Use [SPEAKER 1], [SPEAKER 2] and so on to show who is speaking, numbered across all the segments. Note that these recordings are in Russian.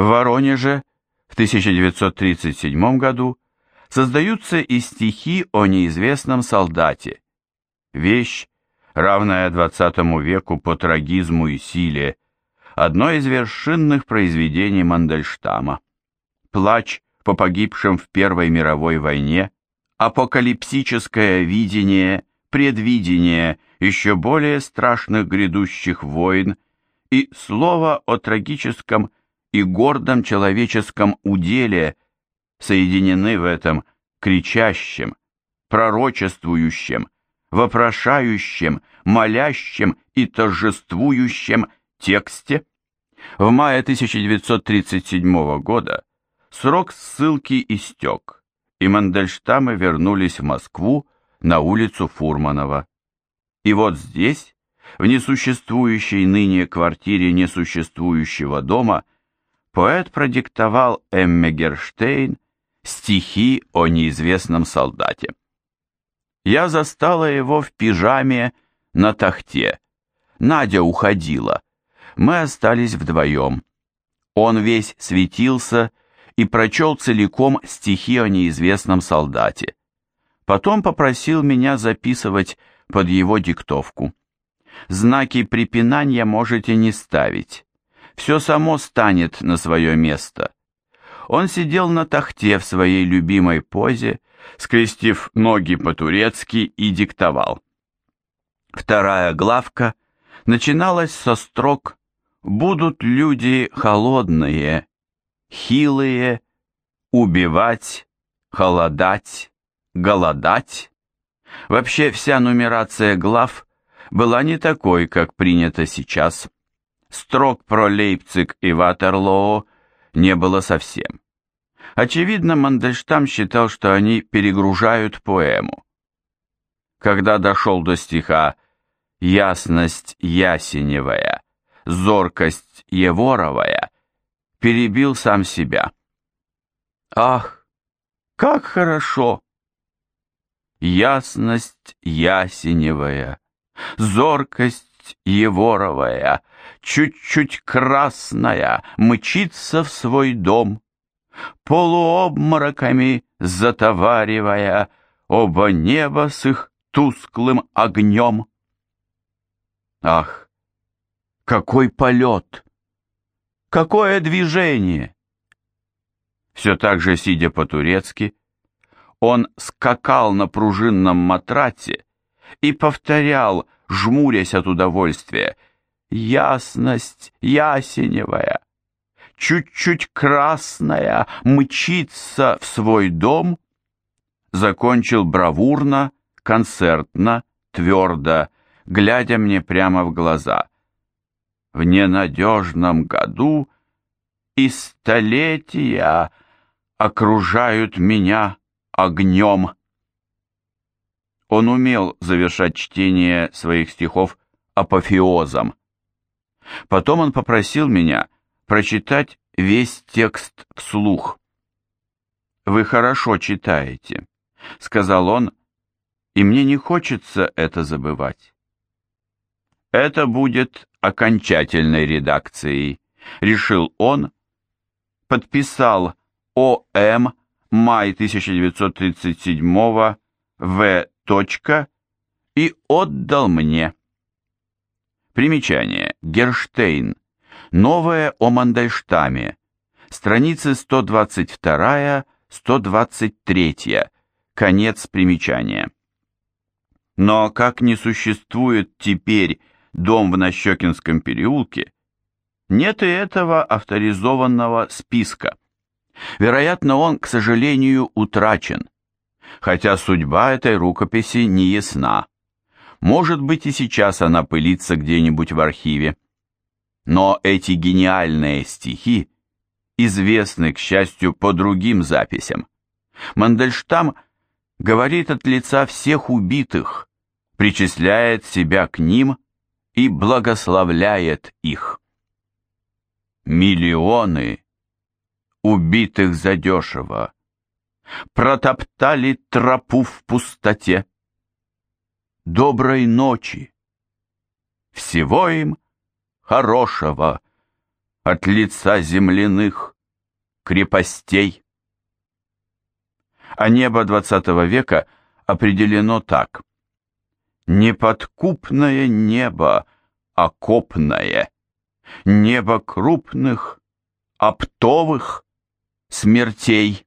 [SPEAKER 1] В Воронеже в 1937 году создаются и стихи о неизвестном солдате. Вещь, равная XX веку по трагизму и силе, одно из вершинных произведений Мандельштама. Плач по погибшим в Первой мировой войне, апокалипсическое видение, предвидение еще более страшных грядущих войн и слово о трагическом и гордом человеческом уделе соединены в этом кричащем, пророчествующем, вопрошающем, молящем и торжествующем тексте. В мае 1937 года срок ссылки истек, и Мандельштамы вернулись в Москву на улицу Фурманова. И вот здесь, в несуществующей ныне квартире несуществующего дома, поэт продиктовал Эмме Герштейн стихи о неизвестном солдате. Я застала его в пижаме на тахте. Надя уходила. Мы остались вдвоем. Он весь светился и прочел целиком стихи о неизвестном солдате. Потом попросил меня записывать под его диктовку. Знаки препинания можете не ставить. Все само станет на свое место. Он сидел на тахте в своей любимой позе, скрестив ноги по-турецки и диктовал. Вторая главка начиналась со строк «Будут люди холодные, хилые, убивать, холодать, голодать». Вообще вся нумерация глав была не такой, как принято сейчас. Строк про Лейпциг и Ватерлоо не было совсем. Очевидно, Мандельштам считал, что они перегружают поэму. Когда дошел до стиха «Ясность ясеневая, зоркость еворовая», перебил сам себя. «Ах, как хорошо!» Ясность ясеневая, зоркость еворовая, чуть-чуть красная, мчится в свой дом, полуобмороками затоваривая оба неба с их тусклым огнем. Ах, какой полет! Какое движение! Все так же, сидя по-турецки, он скакал на пружинном матрате и повторял, жмурясь от удовольствия, «Ясность ясеневая, чуть-чуть красная, мчится в свой дом», закончил бравурно, концертно, твердо, глядя мне прямо в глаза. В ненадежном году и столетия окружают меня огнем. Он умел завершать чтение своих стихов апофеозом. Потом он попросил меня прочитать весь текст вслух. «Вы хорошо читаете», — сказал он, — «и мне не хочется это забывать». Это будет окончательной редакцией, решил он, подписал О.М. май 1937 В. и отдал мне. Примечание. Герштейн. Новое о Мандельштаме. Страницы 122-123. Конец примечания. Но как не существует теперь дом в Нащекинском переулке, нет и этого авторизованного списка. Вероятно, он, к сожалению, утрачен, хотя судьба этой рукописи не ясна. Может быть, и сейчас она пылится где-нибудь в архиве. Но эти гениальные стихи известны, к счастью, по другим записям. Мандельштам говорит от лица всех убитых, причисляет себя к ним и благословляет их. Миллионы убитых задешево протоптали тропу в пустоте. Доброй ночи! Всего им хорошего от лица земляных. крепостей. А небо XX века определено так. Неподкупное небо, окопное, небо крупных, оптовых смертей.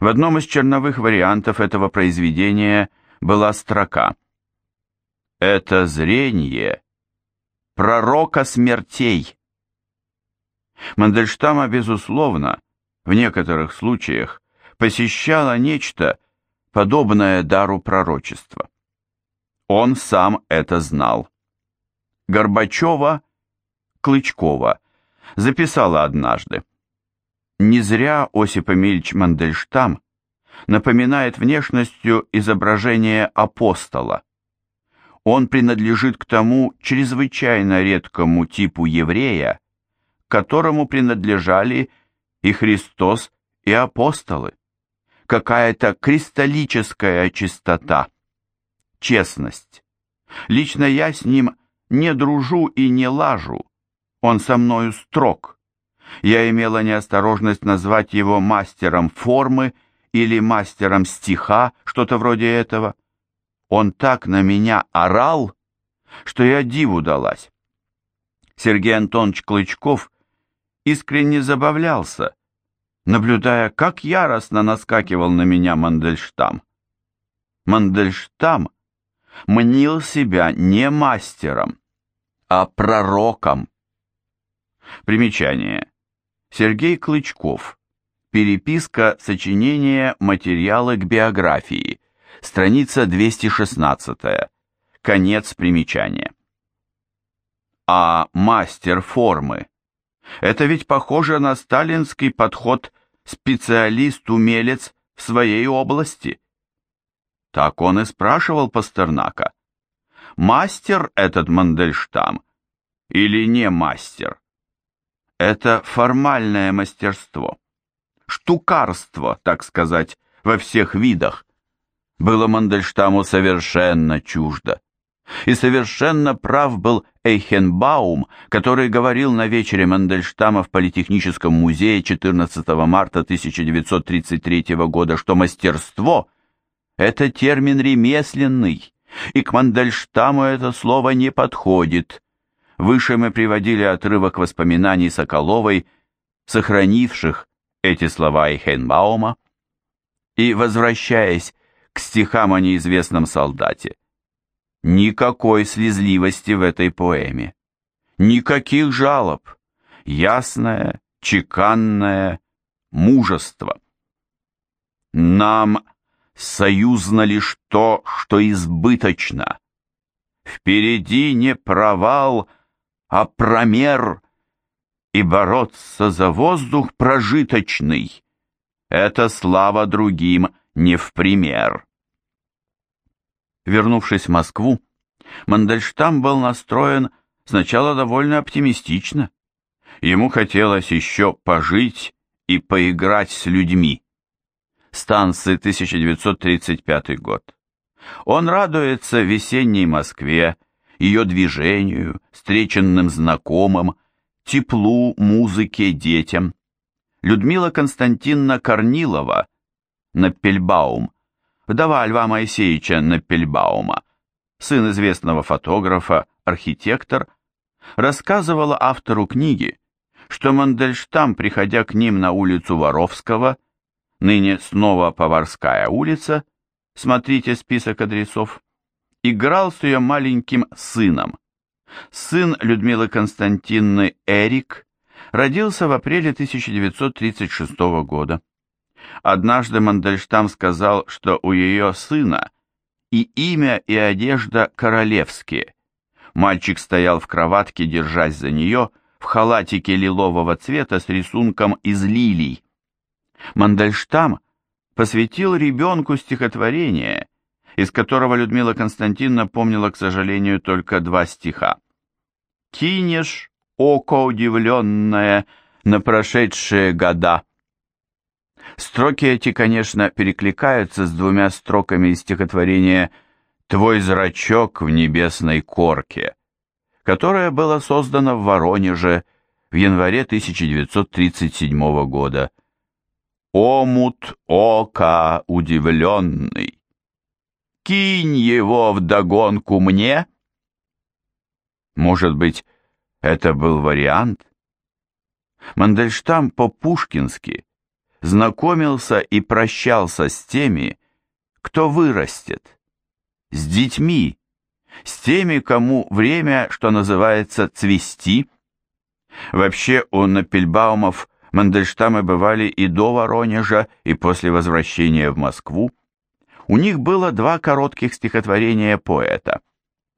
[SPEAKER 1] В одном из черновых вариантов этого произведения была строка «Это зрение пророка смертей». Мандельштама, безусловно, в некоторых случаях посещало нечто, подобное дару пророчества. Он сам это знал. Горбачева, Клычкова, записала однажды. Не зря Осип Эмильч Мандельштам напоминает внешностью изображение апостола. Он принадлежит к тому чрезвычайно редкому типу еврея, которому принадлежали и Христос, и апостолы. Какая-то кристаллическая чистота, честность. Лично я с ним не дружу и не лажу, он со мною строг. Я имела неосторожность назвать его мастером формы или мастером стиха, что-то вроде этого. Он так на меня орал, что я диву далась. Сергей Антонович Клычков искренне забавлялся, наблюдая, как яростно наскакивал на меня Мандельштам. Мандельштам мнил себя не мастером, а пророком. Примечание. Сергей Клычков. Переписка сочинения «Материалы к биографии». Страница 216. Конец примечания. А мастер формы. Это ведь похоже на сталинский подход специалист-умелец в своей области. Так он и спрашивал Пастернака. Мастер этот Мандельштам или не мастер? Это формальное мастерство. Штукарство, так сказать, во всех видах. Было Мандельштаму совершенно чуждо. И совершенно прав был Эйхенбаум, который говорил на вечере Мандельштама в Политехническом музее 14 марта 1933 года, что мастерство – это термин ремесленный, и к Мандельштаму это слово не подходит, Выше мы приводили отрывок воспоминаний Соколовой, сохранивших эти слова Эйхенбаума. И, возвращаясь к стихам о неизвестном солдате, никакой слезливости в этой поэме, никаких жалоб, ясное, чеканное мужество. Нам союзно лишь то, что избыточно. Впереди не провал, а промер, и бороться за воздух прожиточный — это слава другим не в пример. Вернувшись в Москву, Мандельштам был настроен сначала довольно оптимистично. Ему хотелось еще пожить и поиграть с людьми. Станции 1935 год. Он радуется весенней Москве, ее движению, встреченным знакомым, теплу, музыке, детям. Людмила Константиновна Корнилова, Наппельбаум, вдова Льва Моисеевича Наппельбаума, сын известного фотографа, архитектор, рассказывала автору книги, что Мандельштам, приходя к ним на улицу Воровского, ныне снова Поварская улица, смотрите список адресов, играл с ее маленьким сыном. Сын Людмилы Константинны Эрик родился в апреле 1936 года. Однажды Мандельштам сказал, что у ее сына и имя, и одежда королевские. Мальчик стоял в кроватке, держась за нее, в халатике лилового цвета с рисунком из лилий. Мандельштам посвятил ребенку стихотворение – из которого Людмила Константиновна помнила, к сожалению, только два стиха. «Кинешь, око удивленное, на прошедшие года». Строки эти, конечно, перекликаются с двумя строками из стихотворения «Твой зрачок в небесной корке», которое было создано в Воронеже в январе 1937 года. «Омут ока удивленный! Кинь его вдогонку мне!» Может быть, это был вариант? Мандельштам по-пушкински знакомился и прощался с теми, кто вырастет, с детьми, с теми, кому время, что называется, цвести. Вообще у Напельбаумов Мандельштамы бывали и до Воронежа, и после возвращения в Москву. У них было два коротких стихотворения поэта.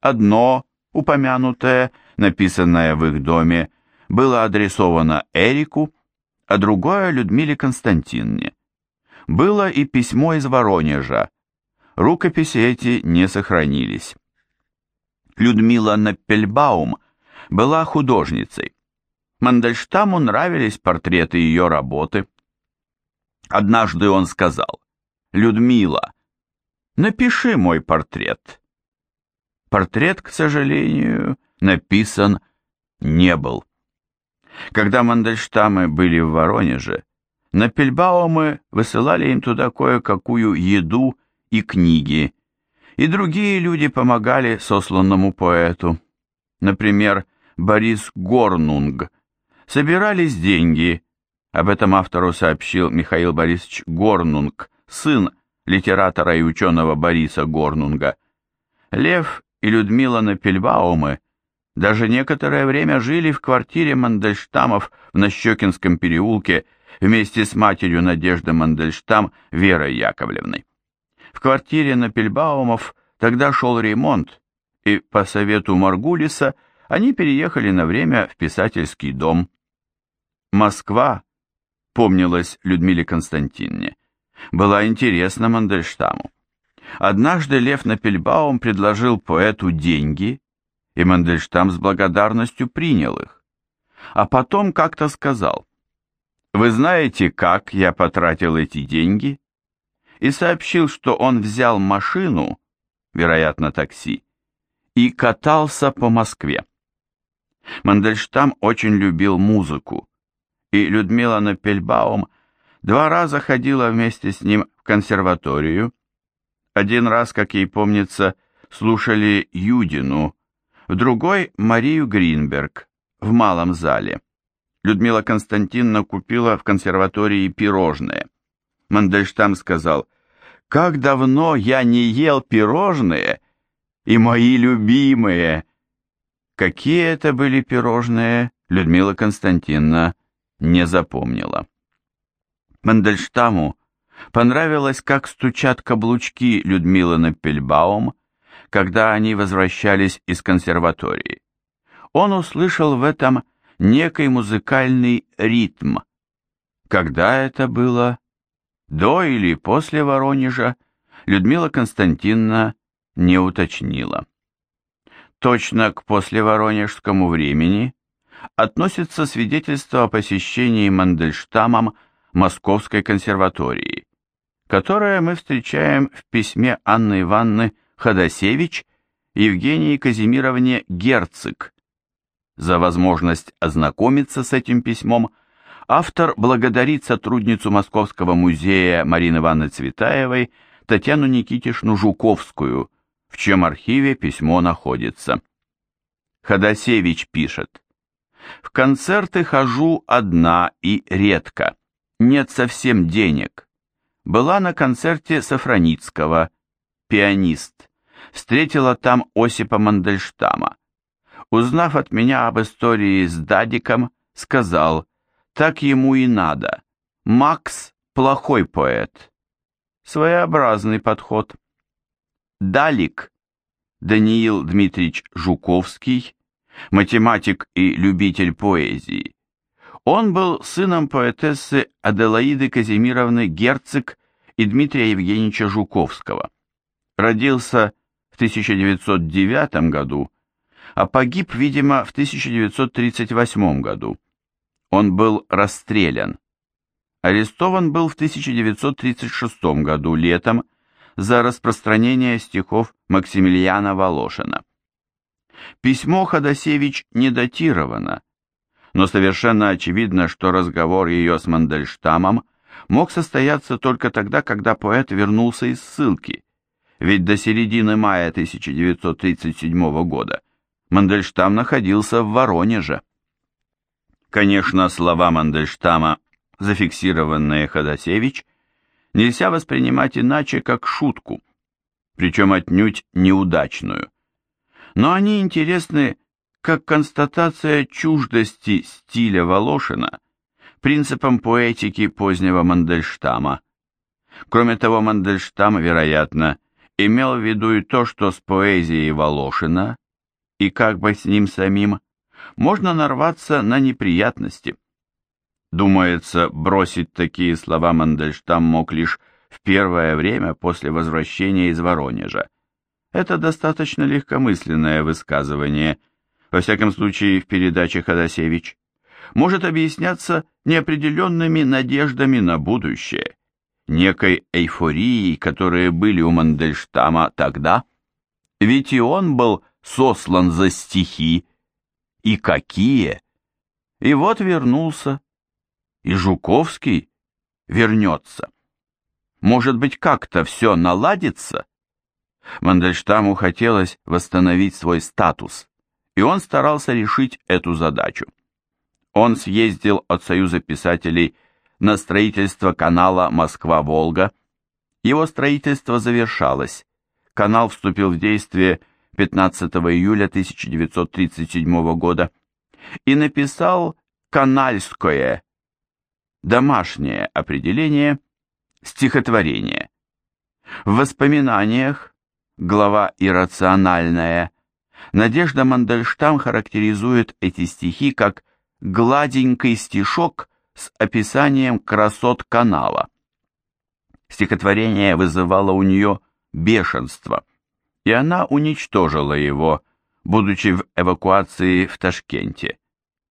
[SPEAKER 1] Одно, упомянутое, написанное в их доме, было адресовано Эрику, а другое Людмиле Константинне. Было и письмо из Воронежа. Рукописи эти не сохранились. Людмила Наппельбаум была художницей. Мандельштаму нравились портреты ее работы. Однажды он сказал, «Людмила, напиши мой портрет». Портрет, к сожалению, написан не был. Когда Мандельштамы были в Воронеже, Напельбаумы высылали им туда кое-какую еду и книги, и другие люди помогали сосланному поэту. Например, Борис Горнунг. Собирались деньги, об этом автору сообщил Михаил Борисович Горнунг, сын литератора и ученого Бориса Горнунга. Лев и Людмила Напельбаумы даже некоторое время жили в квартире Мандельштамов в Нащекинском переулке вместе с матерью Надежды Мандельштам Верой Яковлевной. В квартире Напельбаумов тогда шел ремонт, и по совету Маргулиса они переехали на время в писательский дом. Москва, помнилась Людмиле Константиновне, была интересна Мандельштаму. Однажды Лев Напельбаум предложил поэту деньги, и Мандельштам с благодарностью принял их. А потом как-то сказал, «Вы знаете, как я потратил эти деньги?» и сообщил, что он взял машину, вероятно, такси, и катался по Москве. Мандельштам очень любил музыку, и Людмила Напельбаум два раза ходила вместе с ним в консерваторию. Один раз, как ей помнится, слушали Юдину, в другой — Марию Гринберг в малом зале. Людмила Константиновна купила в консерватории пирожные. Мандельштам сказал, как давно я не ел пирожные и мои любимые. Какие это были пирожные, Людмила Константиновна не запомнила. Мандельштаму понравилось, как стучат каблучки Людмилы Напельбаум, когда они возвращались из консерватории. Он услышал в этом некий музыкальный ритм. Когда это было? До или после Воронежа Людмила Константиновна не уточнила. Точно к послеворонежскому времени относится свидетельство о посещении Мандельштамом Московской консерватории, которое мы встречаем в письме Анны Ивановны Ходосевич Евгении Казимировне Герцик. За возможность ознакомиться с этим письмом – автор благодарит сотрудницу Московского музея Марины Ивановны Цветаевой Татьяну Никитишну Жуковскую, в чем архиве письмо находится. Ходосевич пишет. «В концерты хожу одна и редко. Нет совсем денег. Была на концерте Сафраницкого, пианист. Встретила там Осипа Мандельштама. Узнав от меня об истории с Дадиком, сказал – так ему и надо. Макс – плохой поэт. Своеобразный подход. Далик, Даниил Дмитриевич Жуковский, математик и любитель поэзии. Он был сыном поэтессы Аделаиды Казимировны Герцог и Дмитрия Евгеньевича Жуковского. Родился в 1909 году, а погиб, видимо, в 1938 году. Он был расстрелян. Арестован был в 1936 году летом за распространение стихов Максимилиана Волошина. Письмо Ходосевич не датировано, но совершенно очевидно, что разговор ее с Мандельштамом мог состояться только тогда, когда поэт вернулся из ссылки, ведь до середины мая 1937 года Мандельштам находился в Воронеже. Конечно, слова Мандельштама, зафиксированные Ходосевич, нельзя воспринимать иначе, как шутку, причем отнюдь неудачную. Но они интересны как констатация чуждости стиля Волошина принципам поэтики позднего Мандельштама. Кроме того, Мандельштам, вероятно, имел в виду и то, что с поэзией Волошина и как бы с ним самим можно нарваться на неприятности. Думается, бросить такие слова Мандельштам мог лишь в первое время после возвращения из Воронежа. Это достаточно легкомысленное высказывание, во всяком случае в передаче Ходосевич, может объясняться неопределенными надеждами на будущее, некой эйфорией, которые были у Мандельштама тогда, ведь и он был сослан за стихи, и какие! И вот вернулся, и Жуковский вернется. Может быть, как-то все наладится? Мандельштаму хотелось восстановить свой статус, и он старался решить эту задачу. Он съездил от Союза писателей на строительство канала Москва-Волга. Его строительство завершалось. Канал вступил в действие 15 июля 1937 года и написал «канальское» домашнее определение стихотворение. В воспоминаниях, глава «Иррациональная», Надежда Мандельштам характеризует эти стихи как «гладенький стишок с описанием красот канала». Стихотворение вызывало у нее бешенство, и она уничтожила его, будучи в эвакуации в Ташкенте.